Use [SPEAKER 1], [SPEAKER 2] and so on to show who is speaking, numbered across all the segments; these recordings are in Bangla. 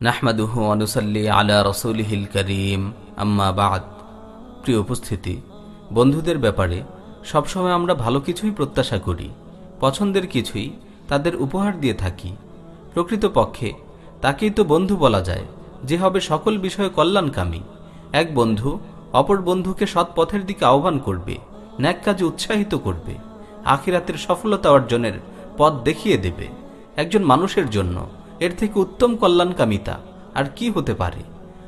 [SPEAKER 1] নাহমাদুহু অনুসল্লি আলা রসুলহিল করিম। আম্মা বাদ। প্রিয় উপস্থিতি, বন্ধুদের ব্যাপারে সবসময় আমরা ভালো কিছুই প্রত্যাশা করি, পছন্দের কিছুই তাদের উপহার দিয়ে থাকি। প্রকৃতপক্ষে তাকেই তো বন্ধু বলা যায়, যে হবে সকল বিষয়ে কল্যাণকামী। এক বন্ধু অপর বন্ধুকে সৎ পথের দিকে আহ্বান করবে, ন্যাক কাজে উৎসাহিত করবে, আখিরাতের সফলতা অর্জনের পথ দেখিয়ে দেবে। একজন মানুষের জন্য এর থেকে উত্তম কল্যাণকামিতা। আর কি হতে পারে?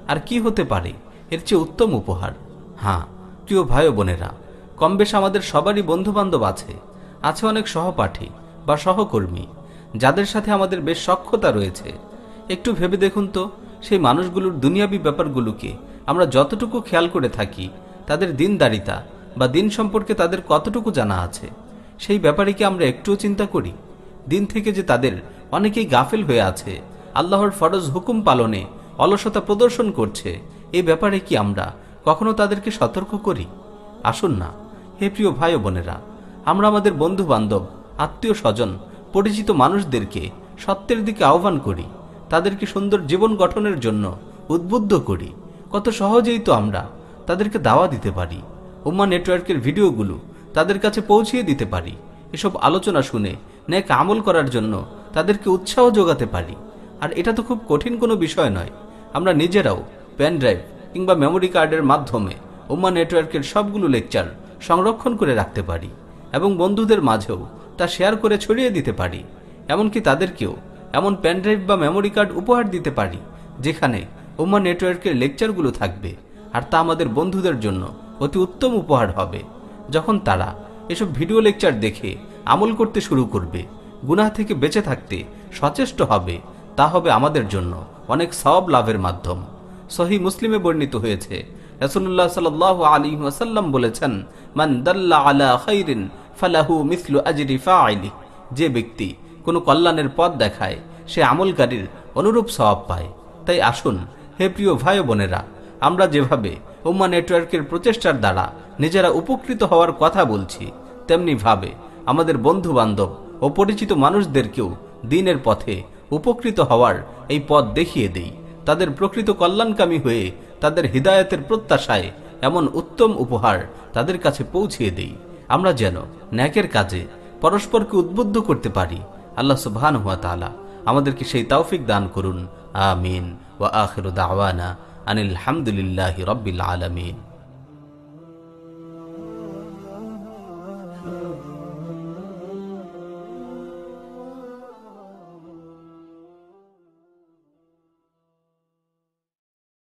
[SPEAKER 1] আর কি হতে পারে? এর চেয়ে উত্তম উপহার। হ্যাঁ প্রিয় ভাই বোনেরা কম বেশ আমাদের সবারই বন্ধু বান্ধব আছে। আছে অনেক সহপাঠী বা সহকর্মী, যাদের সাথে আমাদের বেশ সক্ষতা রয়েছে। একটু ভেবে দেখুন তো, সেই মানুষগুলোর দুনিয়াবি ব্যাপারগুলোকে আমরা যতটুকু খেয়াল করে থাকি, তাদের দিনদারিতা বা দিন সম্পর্কে তাদের কতটুকু জানা আছে, সেই ব্যাপারে কি আমরা একটুও চিন্তা করি? দিন থেকে যে তাদের অনেকেই গাফেল হয়ে আছে, আল্লাহর ফরজ হুকুম পালনে অলসতা প্রদর্শন করছে এই ব্যাপারে কি আমরা কখনো তাদেরকে সতর্ক করি? আসুন না, হে প্রিয় ভাই বোনেরা, আমরা আমাদের বন্ধু বান্ধব আত্মীয় স্বজন, পরিচিত মানুষদেরকে সত্যের দিকে আহ্বান করি, তাদেরকে সুন্দর জীবন গঠনের জন্য উদ্বুদ্ধ করি। কত সহজেই তো আমরা তাদেরকে দাওয়া দিতে পারি উম্মা নেটওয়ার্কের ভিডিওগুলো তাদের কাছে পৌঁছিয়ে দিতে পারি। এসব আলোচনা শুনে ন্যাক আমল করার জন্য তাদেরকে উৎসাহ যোগাতে পারি। আর এটা তো খুব কঠিন কোনো বিষয় নয়। আমরা নিজেরাও পেন ড্রাইভ কিংবা মেমোরি কার্ডের মাধ্যমে উম্মা নেটওয়ার্কের সবগুলো লেকচার সংরক্ষণ করে রাখতে পারি এবং বন্ধুদের মাঝেও তা শেয়ার করে ছড়িয়ে দিতে পারি। এমনকি তাদেরকেও এমন পেন ড্রাইভ বা মেমোরি কার্ড উপহার দিতে পারি, যেখানে উম্মা নেটওয়ার্কের লেকচারগুলো থাকবে। আর তা আমাদের বন্ধুদের জন্য অতি উত্তম উপহার হবে। যখন তারা এসব ভিডিও লেকচার দেখে আমল করতে শুরু করবে। গুনাহ থেকে বেঁচে থাকতে সচেষ্ট হবে। তা হবে আমাদের জন্য অনেক সব লাভের মাধ্যম। সহি মুসলিমে বর্ণিত হয়েছে রসুল্লাহ সাল আলী ওয়াসাল্লাম বলেছেন, মান দাল্লা ফালাহু মিসলু আজরি ফাইলি যে ব্যক্তি কোনো কল্যাণের পথ দেখায়, সে আমলকারীর অনুরূপ স্বভাব পায়। তাই আসুন, হে প্রিয় ভাই বোনেরা, আমরা যেভাবে উম্মা নেটওয়ার্কের প্রচেষ্টার দ্বারা নিজেরা উপকৃত হওয়ার কথা বলছি তেমনি ভাবে, আমাদের বন্ধু বান্ধব ও পরিচিত মানুষদেরকেও দিনের পথে উপকৃত হওয়ার এই পথ দেখিয়ে দেই। তাদের প্রকৃত কল্যাণকামী হয়ে তাদের হৃদায়তের প্রত্যাশায় এমন উত্তম উপহার তাদের কাছে পৌঁছিয়ে দেই। আমরা যেন ন্যাকের কাজে পরস্পরকে উদ্বুদ্ধ করতে পারি। আল্লাহ সুবহান হুয়া তালা আমাদেরকে সেই তৌফিক দান করুন। আমিন। ওয়া আখির দাওয়ানা আনিল হামদুলিল্লাহ রব্বিল আলমিন। love.